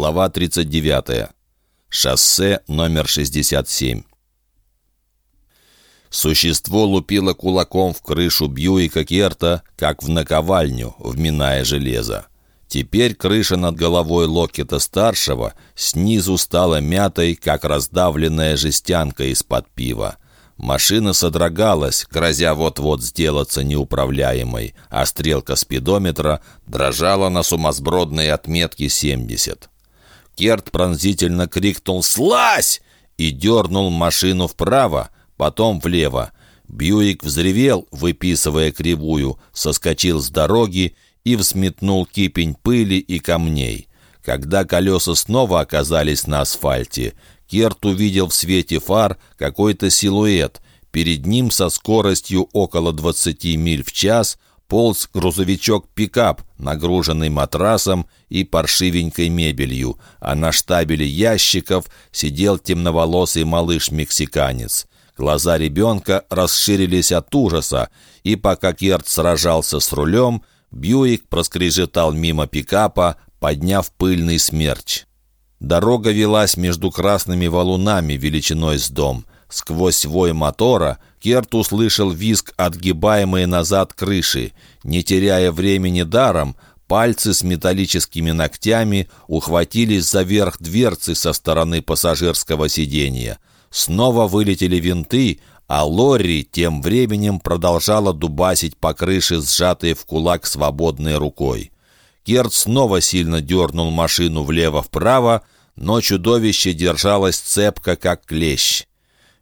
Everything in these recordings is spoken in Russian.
Глава 39. Шоссе номер 67. Существо лупило кулаком в крышу Бьюика Керта, как в наковальню, вминая железо. Теперь крыша над головой Локета-старшего снизу стала мятой, как раздавленная жестянка из-под пива. Машина содрогалась, грозя вот-вот сделаться неуправляемой, а стрелка спидометра дрожала на сумасбродной отметке 70. Керт пронзительно крикнул «Слазь!» и дернул машину вправо, потом влево. Бьюик взревел, выписывая кривую, соскочил с дороги и взметнул кипень пыли и камней. Когда колеса снова оказались на асфальте, Керт увидел в свете фар какой-то силуэт. Перед ним со скоростью около 20 миль в час – полз грузовичок-пикап, нагруженный матрасом и паршивенькой мебелью, а на штабеле ящиков сидел темноволосый малыш-мексиканец. Глаза ребенка расширились от ужаса, и пока Керт сражался с рулем, Бьюик проскрежетал мимо пикапа, подняв пыльный смерч. Дорога велась между красными валунами величиной с дом. Сквозь вой мотора Керт услышал визг отгибаемой назад крыши. Не теряя времени даром, пальцы с металлическими ногтями ухватились за верх дверцы со стороны пассажирского сиденья. Снова вылетели винты, а Лори тем временем продолжала дубасить по крыше сжатой в кулак свободной рукой. Керт снова сильно дернул машину влево-вправо, но чудовище держалось цепко, как клещ.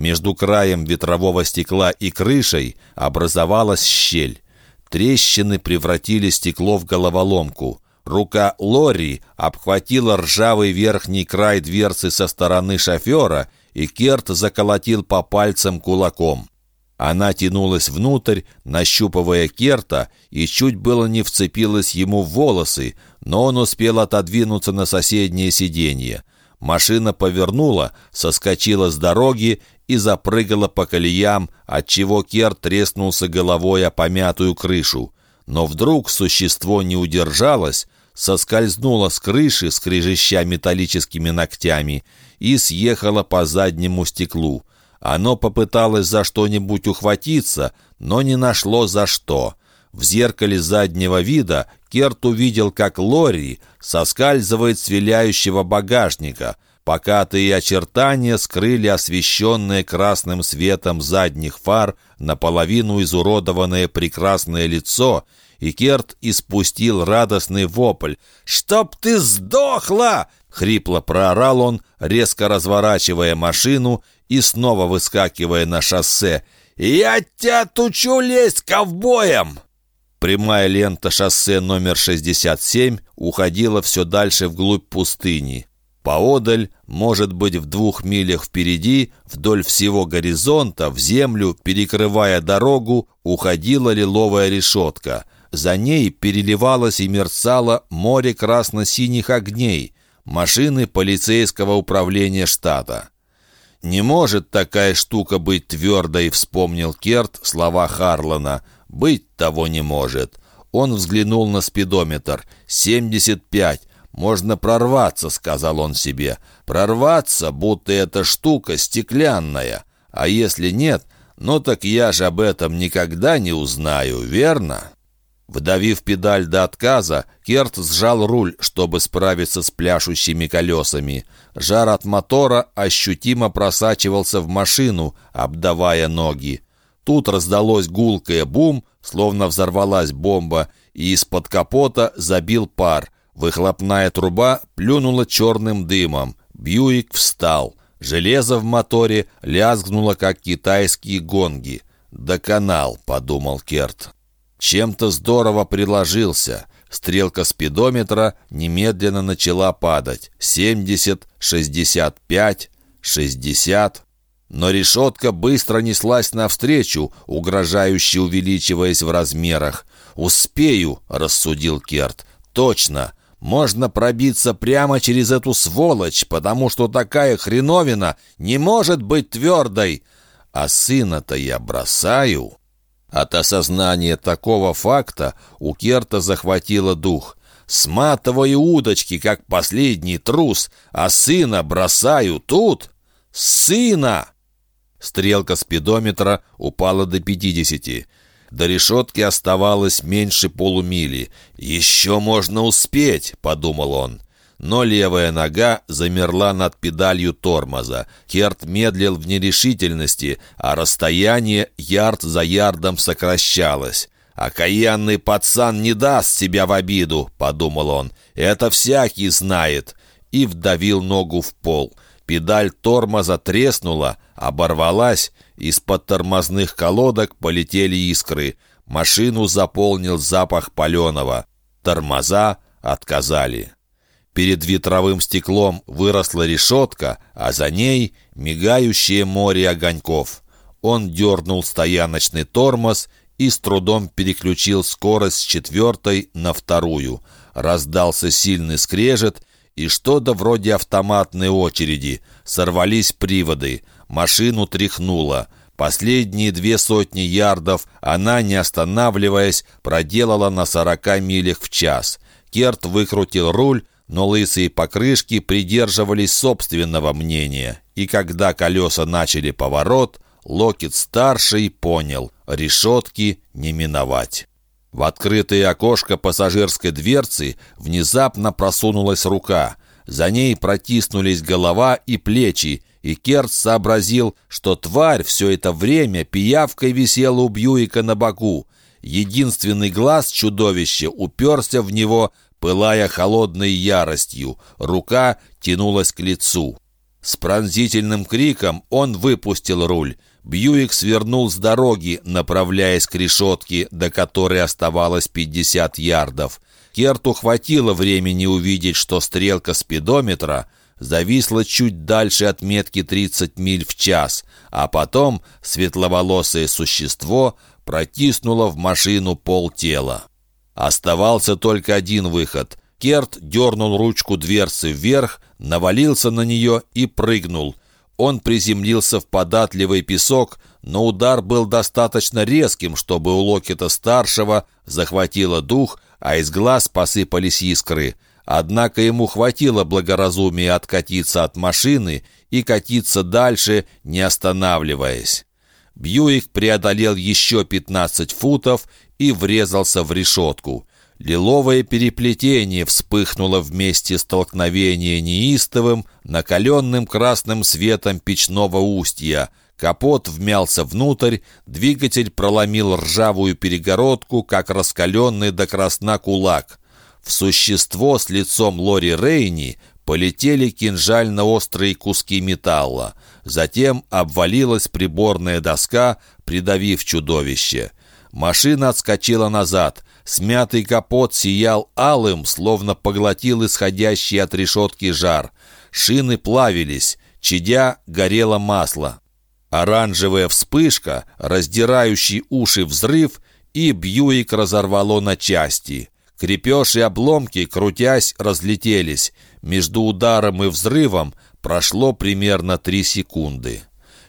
Между краем ветрового стекла и крышей образовалась щель. Трещины превратили стекло в головоломку. Рука Лори обхватила ржавый верхний край дверцы со стороны шофера, и Керт заколотил по пальцам кулаком. Она тянулась внутрь, нащупывая Керта, и чуть было не вцепилась ему в волосы, но он успел отодвинуться на соседнее сиденье. Машина повернула, соскочила с дороги и запрыгала по колеям, отчего Кер треснулся головой о помятую крышу. Но вдруг существо не удержалось, соскользнуло с крыши, скрежеща металлическими ногтями, и съехало по заднему стеклу. Оно попыталось за что-нибудь ухватиться, но не нашло за что. В зеркале заднего вида Керт увидел, как Лори соскальзывает с виляющего багажника — Покатые очертания скрыли освещенное красным светом задних фар наполовину изуродованное прекрасное лицо, и Керт испустил радостный вопль. «Чтоб ты сдохла!» — хрипло проорал он, резко разворачивая машину и снова выскакивая на шоссе. «Я тебя тучу лезть ковбоем!» Прямая лента шоссе номер 67 уходила все дальше вглубь пустыни. Поодаль, может быть, в двух милях впереди, вдоль всего горизонта, в землю, перекрывая дорогу, уходила лиловая решетка. За ней переливалось и мерцало море красно-синих огней, машины полицейского управления штата. «Не может такая штука быть твердой», — вспомнил Керт слова Харлана. «Быть того не может». Он взглянул на спидометр. «Семьдесят пять. «Можно прорваться», — сказал он себе. «Прорваться, будто эта штука стеклянная. А если нет, ну так я же об этом никогда не узнаю, верно?» Вдавив педаль до отказа, Керт сжал руль, чтобы справиться с пляшущими колесами. Жар от мотора ощутимо просачивался в машину, обдавая ноги. Тут раздалось гулкое бум, словно взорвалась бомба, и из-под капота забил пар — Выхлопная труба плюнула черным дымом. Бьюик встал. Железо в моторе лязгнуло, как китайские гонги. «Доконал», — подумал Керт. Чем-то здорово приложился. Стрелка спидометра немедленно начала падать. Семьдесят, шестьдесят пять, шестьдесят. Но решетка быстро неслась навстречу, угрожающе увеличиваясь в размерах. «Успею», — рассудил Керт. «Точно можно пробиться прямо через эту сволочь, потому что такая хреновина не может быть твердой. А сына-то я бросаю». От осознания такого факта у Керта захватило дух. Сматываю удочки, как последний трус, а сына бросаю тут. Сына!» Стрелка спидометра упала до пятидесяти. До решетки оставалось меньше полумили. «Еще можно успеть», — подумал он. Но левая нога замерла над педалью тормоза. Керт медлил в нерешительности, а расстояние ярд за ярдом сокращалось. «Окаянный пацан не даст себя в обиду», — подумал он. «Это всякий знает». И вдавил ногу в пол. Педаль тормоза треснула, оборвалась, из-под тормозных колодок полетели искры. Машину заполнил запах паленого. Тормоза отказали. Перед ветровым стеклом выросла решетка, а за ней мигающее море огоньков. Он дернул стояночный тормоз и с трудом переключил скорость с четвертой на вторую. Раздался сильный скрежет, и что-то вроде автоматной очереди. Сорвались приводы. Машину тряхнуло. Последние две сотни ярдов она, не останавливаясь, проделала на сорока милях в час. Керт выкрутил руль, но лысые покрышки придерживались собственного мнения. И когда колеса начали поворот, Локет-старший понял — решетки не миновать. В открытое окошко пассажирской дверцы внезапно просунулась рука. За ней протиснулись голова и плечи, и Керт сообразил, что тварь все это время пиявкой висела у Бьюика на боку. Единственный глаз чудовища уперся в него, пылая холодной яростью. Рука тянулась к лицу. С пронзительным криком он выпустил руль. Бьюик свернул с дороги, направляясь к решетке, до которой оставалось 50 ярдов. Керту хватило времени увидеть, что стрелка спидометра зависла чуть дальше отметки 30 миль в час, а потом светловолосое существо протиснуло в машину полтела. Оставался только один выход. Керт дернул ручку дверцы вверх, навалился на нее и прыгнул. Он приземлился в податливый песок, но удар был достаточно резким, чтобы у Локета-старшего захватило дух, а из глаз посыпались искры. Однако ему хватило благоразумия откатиться от машины и катиться дальше, не останавливаясь. Бьюик преодолел еще 15 футов и врезался в решетку. Лиловое переплетение вспыхнуло вместе столкновения неистовым, накаленным красным светом печного устья. Капот вмялся внутрь, двигатель проломил ржавую перегородку, как раскаленный до красна кулак. В существо с лицом Лори Рейни полетели кинжально-острые куски металла. Затем обвалилась приборная доска, придавив чудовище. Машина отскочила назад — Смятый капот сиял алым, словно поглотил исходящий от решетки жар. Шины плавились, чадя горело масло. Оранжевая вспышка, раздирающий уши взрыв, и Бьюик разорвало на части. Крепеж и обломки, крутясь, разлетелись. Между ударом и взрывом прошло примерно три секунды.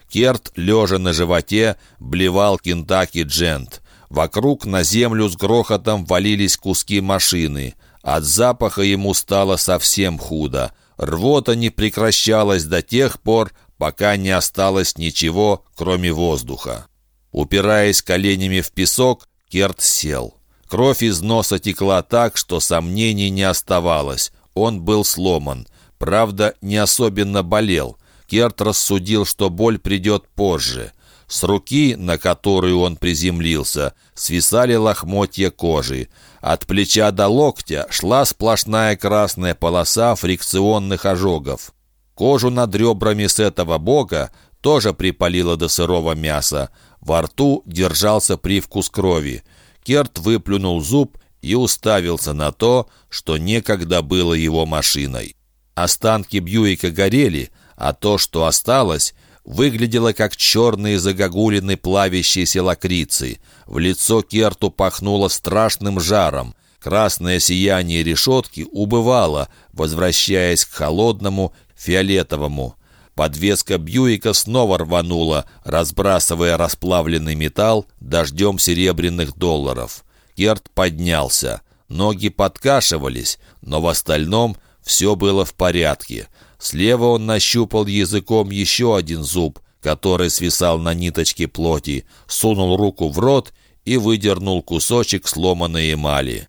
Керт, лежа на животе, блевал Кентаки Джент. Вокруг на землю с грохотом валились куски машины. От запаха ему стало совсем худо. Рвота не прекращалась до тех пор, пока не осталось ничего, кроме воздуха. Упираясь коленями в песок, Керт сел. Кровь из носа текла так, что сомнений не оставалось. Он был сломан. Правда, не особенно болел. Керт рассудил, что боль придет позже. С руки, на которую он приземлился, свисали лохмотья кожи. От плеча до локтя шла сплошная красная полоса фрикционных ожогов. Кожу над ребрами с этого бока тоже припалило до сырого мяса. Во рту держался привкус крови. Керт выплюнул зуб и уставился на то, что некогда было его машиной. Останки Бьюика горели, а то, что осталось, выглядело как черные загогулины плавящейся лакрицы. В лицо Керту пахнуло страшным жаром. Красное сияние решетки убывало, возвращаясь к холодному фиолетовому. Подвеска Бьюика снова рванула, разбрасывая расплавленный металл дождем серебряных долларов. Керт поднялся. Ноги подкашивались, но в остальном все было в порядке. Слева он нащупал языком еще один зуб, который свисал на ниточке плоти, сунул руку в рот и выдернул кусочек сломанной эмали.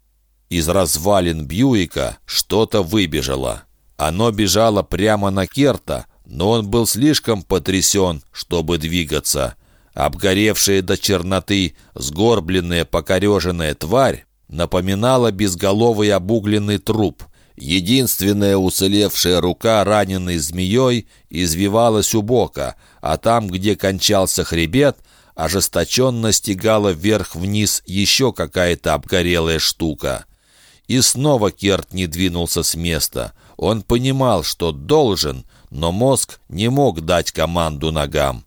Из развалин Бьюика что-то выбежало. Оно бежало прямо на Керта, но он был слишком потрясен, чтобы двигаться. Обгоревшая до черноты, сгорбленная, покореженная тварь напоминала безголовый обугленный труп. Единственная уцелевшая рука раненой змеей извивалась у бока, а там, где кончался хребет, ожесточенно стегала вверх-вниз еще какая-то обгорелая штука. И снова Керт не двинулся с места. Он понимал, что должен, но мозг не мог дать команду ногам.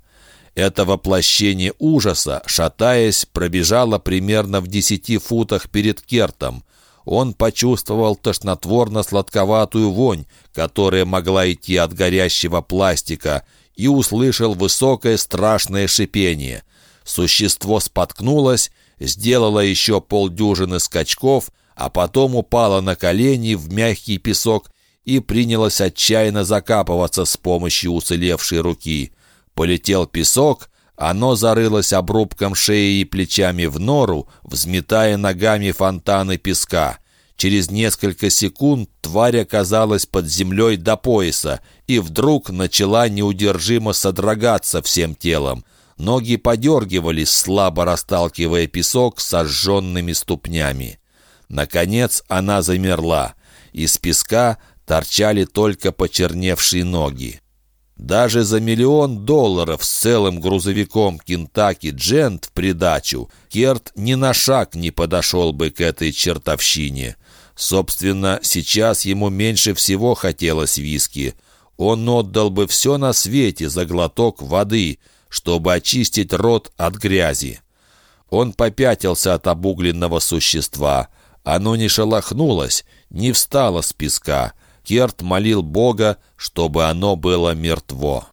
Это воплощение ужаса, шатаясь, пробежало примерно в десяти футах перед Кертом. Он почувствовал тошнотворно-сладковатую вонь, которая могла идти от горящего пластика, и услышал высокое страшное шипение. Существо споткнулось, сделало еще полдюжины скачков, а потом упало на колени в мягкий песок и принялось отчаянно закапываться с помощью уцелевшей руки. Полетел песок, оно зарылось обрубком шеи и плечами в нору, взметая ногами фонтаны песка. Через несколько секунд тварь оказалась под землей до пояса и вдруг начала неудержимо содрогаться всем телом. Ноги подергивались, слабо расталкивая песок сожженными ступнями. Наконец она замерла. Из песка торчали только почерневшие ноги. Даже за миллион долларов с целым грузовиком Кентаки Джент в придачу Керт ни на шаг не подошел бы к этой чертовщине. Собственно, сейчас ему меньше всего хотелось виски. Он отдал бы все на свете за глоток воды, чтобы очистить рот от грязи. Он попятился от обугленного существа. Оно не шелохнулось, не встало с песка — Керт молил Бога, чтобы оно было мертво.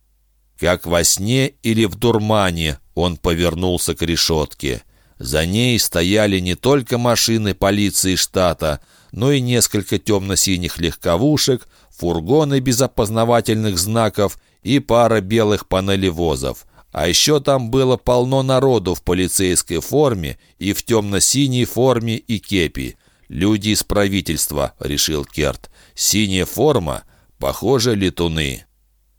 Как во сне или в дурмане он повернулся к решетке. За ней стояли не только машины полиции штата, но и несколько темно-синих легковушек, фургоны без опознавательных знаков и пара белых панелевозов. А еще там было полно народу в полицейской форме и в темно-синей форме и кепи. «Люди из правительства», — решил Керт. Синяя форма, похоже, летуны.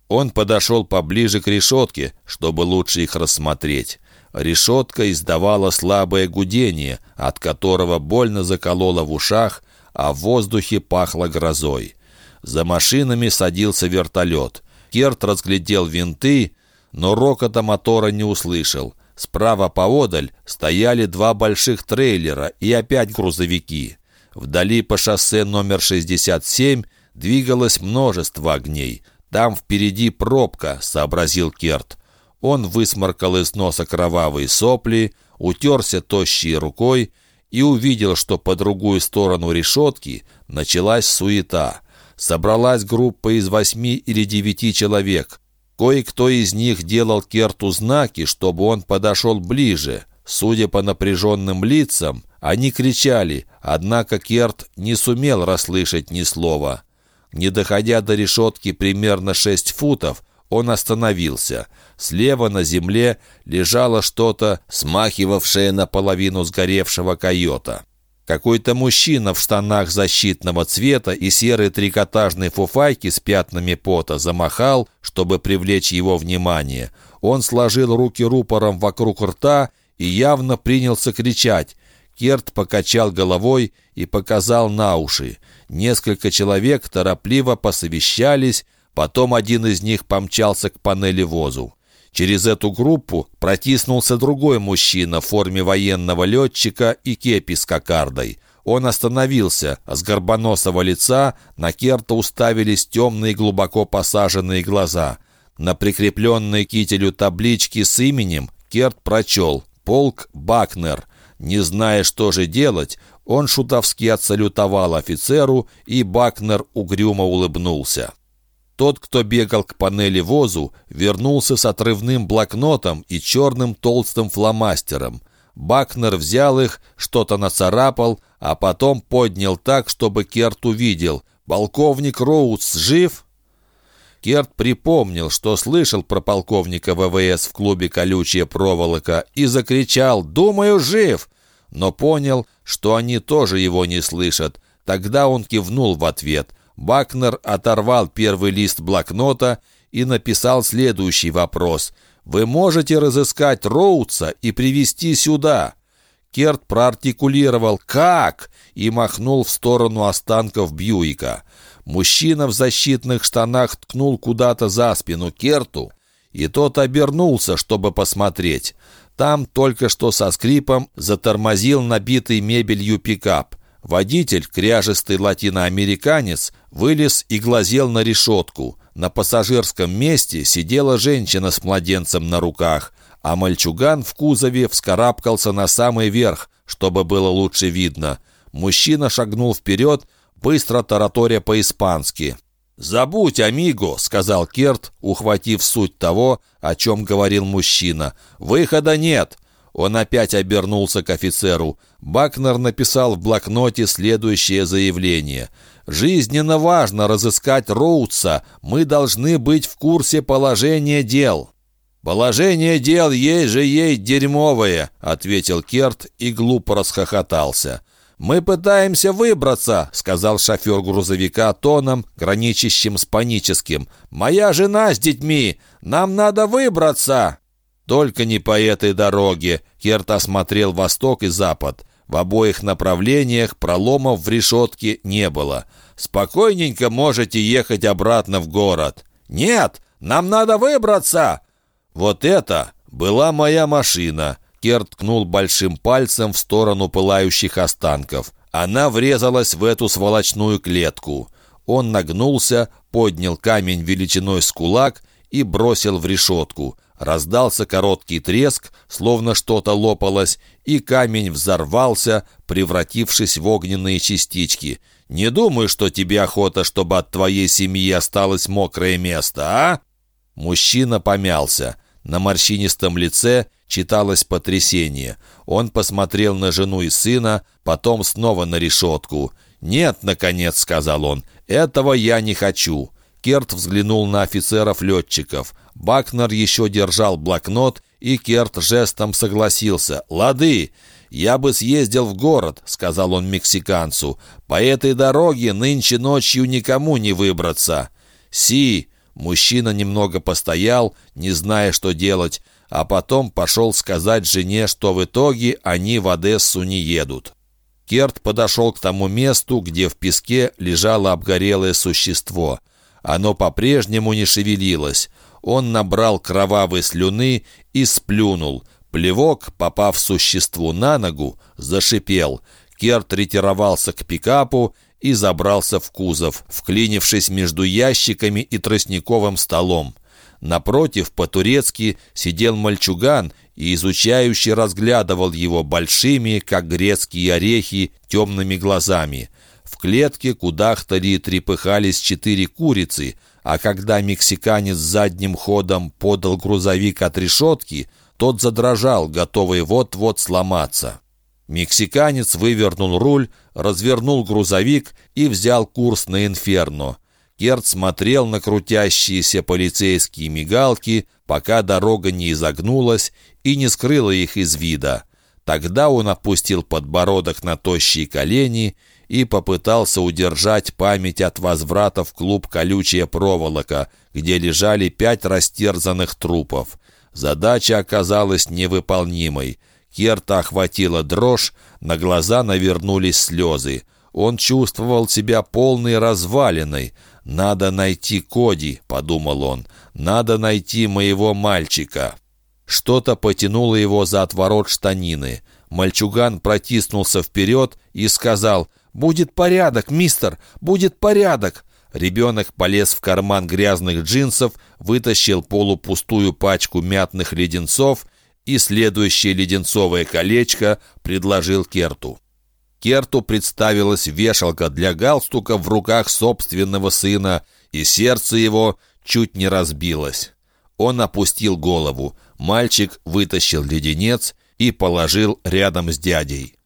Он подошел поближе к решетке, чтобы лучше их рассмотреть. Решетка издавала слабое гудение, от которого больно закололо в ушах, а в воздухе пахло грозой. За машинами садился вертолет. Керт разглядел винты, но рокота мотора не услышал. Справа поодаль стояли два больших трейлера и опять грузовики. Вдали по шоссе номер 67 двигалось множество огней. Там впереди пробка, сообразил Керт. Он высморкал из носа кровавые сопли, утерся тощей рукой и увидел, что по другую сторону решетки началась суета. Собралась группа из восьми или девяти человек. Кое-кто из них делал Керту знаки, чтобы он подошел ближе. Судя по напряженным лицам, они кричали, однако Керт не сумел расслышать ни слова. Не доходя до решетки примерно шесть футов, он остановился. Слева на земле лежало что-то, смахивавшее наполовину сгоревшего койота. Какой-то мужчина в штанах защитного цвета и серой трикотажной фуфайке с пятнами пота замахал, чтобы привлечь его внимание. Он сложил руки рупором вокруг рта и явно принялся кричать. Керт покачал головой и показал на уши. Несколько человек торопливо посовещались, потом один из них помчался к панели возу. Через эту группу протиснулся другой мужчина в форме военного летчика и кепи с кокардой. Он остановился, с горбоносого лица на Керта уставились темные глубоко посаженные глаза. На прикрепленной кителю табличке с именем Керт прочел «Полк Бакнер», не зная, что же делать, он шутовски отсалютовал офицеру, и Бакнер угрюмо улыбнулся. Тот, кто бегал к панели возу, вернулся с отрывным блокнотом и черным толстым фломастером. Бакнер взял их, что-то нацарапал, а потом поднял так, чтобы Керт увидел. «Полковник Роудс жив?» Керт припомнил, что слышал про полковника ВВС в клубе «Колючая проволока» и закричал «Думаю, жив!» Но понял, что они тоже его не слышат. Тогда он кивнул в ответ. Бакнер оторвал первый лист блокнота и написал следующий вопрос. «Вы можете разыскать Роудса и привести сюда?» Керт проартикулировал «Как?» и махнул в сторону останков Бьюика. Мужчина в защитных штанах ткнул куда-то за спину Керту, и тот обернулся, чтобы посмотреть. Там только что со скрипом затормозил набитый мебелью пикап. Водитель, кряжистый латиноамериканец, вылез и глазел на решетку. На пассажирском месте сидела женщина с младенцем на руках, а мальчуган в кузове вскарабкался на самый верх, чтобы было лучше видно. Мужчина шагнул вперед, быстро тараторя по-испански. «Забудь, амиго», — сказал Керт, ухватив суть того, о чем говорил мужчина. «Выхода нет. Он опять обернулся к офицеру. Бакнер написал в блокноте следующее заявление. «Жизненно важно разыскать Роудса. Мы должны быть в курсе положения дел». «Положение дел есть же ей дерьмовое», — ответил Керт и глупо расхохотался. «Мы пытаемся выбраться», — сказал шофер грузовика тоном, граничащим с паническим. «Моя жена с детьми! Нам надо выбраться!» «Только не по этой дороге», — Керт осмотрел восток и запад. В обоих направлениях проломов в решетке не было. «Спокойненько можете ехать обратно в город». «Нет, нам надо выбраться!» «Вот это была моя машина». Керт ткнул большим пальцем в сторону пылающих останков. Она врезалась в эту сволочную клетку. Он нагнулся, поднял камень величиной с кулак и бросил в решетку. Раздался короткий треск, словно что-то лопалось, и камень взорвался, превратившись в огненные частички. «Не думаю, что тебе охота, чтобы от твоей семьи осталось мокрое место, а?» Мужчина помялся. На морщинистом лице читалось потрясение. Он посмотрел на жену и сына, потом снова на решетку. «Нет, — наконец сказал он, — этого я не хочу». Керт взглянул на офицеров-летчиков. Бакнер еще держал блокнот, и Керт жестом согласился. «Лады! Я бы съездил в город», — сказал он мексиканцу. «По этой дороге нынче ночью никому не выбраться». «Си!» Мужчина немного постоял, не зная, что делать, а потом пошел сказать жене, что в итоге они в Одессу не едут. Керт подошел к тому месту, где в песке лежало обгорелое существо. Оно по-прежнему не шевелилось. Он набрал кровавой слюны и сплюнул. Плевок, попав существу на ногу, зашипел. Керт ретировался к пикапу и забрался в кузов, вклинившись между ящиками и тростниковым столом. Напротив, по-турецки, сидел мальчуган и изучающе разглядывал его большими, как грецкие орехи, темными глазами. В клетке кудахтали и трепыхались четыре курицы, а когда мексиканец задним ходом подал грузовик от решетки, тот задрожал, готовый вот-вот сломаться. Мексиканец вывернул руль, развернул грузовик и взял курс на «Инферно». Керт смотрел на крутящиеся полицейские мигалки, пока дорога не изогнулась и не скрыла их из вида. Тогда он опустил подбородок на тощие колени и попытался удержать память от возврата в клуб «Колючая проволока», где лежали пять растерзанных трупов. Задача оказалась невыполнимой. Керта охватила дрожь, на глаза навернулись слезы. Он чувствовал себя полной развалиной. «Надо найти Коди», — подумал он. «Надо найти моего мальчика». Что-то потянуло его за отворот штанины. Мальчуган протиснулся вперед и сказал «Будет порядок, мистер, будет порядок!» Ребенок полез в карман грязных джинсов, вытащил полупустую пачку мятных леденцов и следующее леденцовое колечко предложил Керту. Керту представилась вешалка для галстука в руках собственного сына, и сердце его чуть не разбилось. Он опустил голову. Мальчик вытащил леденец и положил рядом с дядей.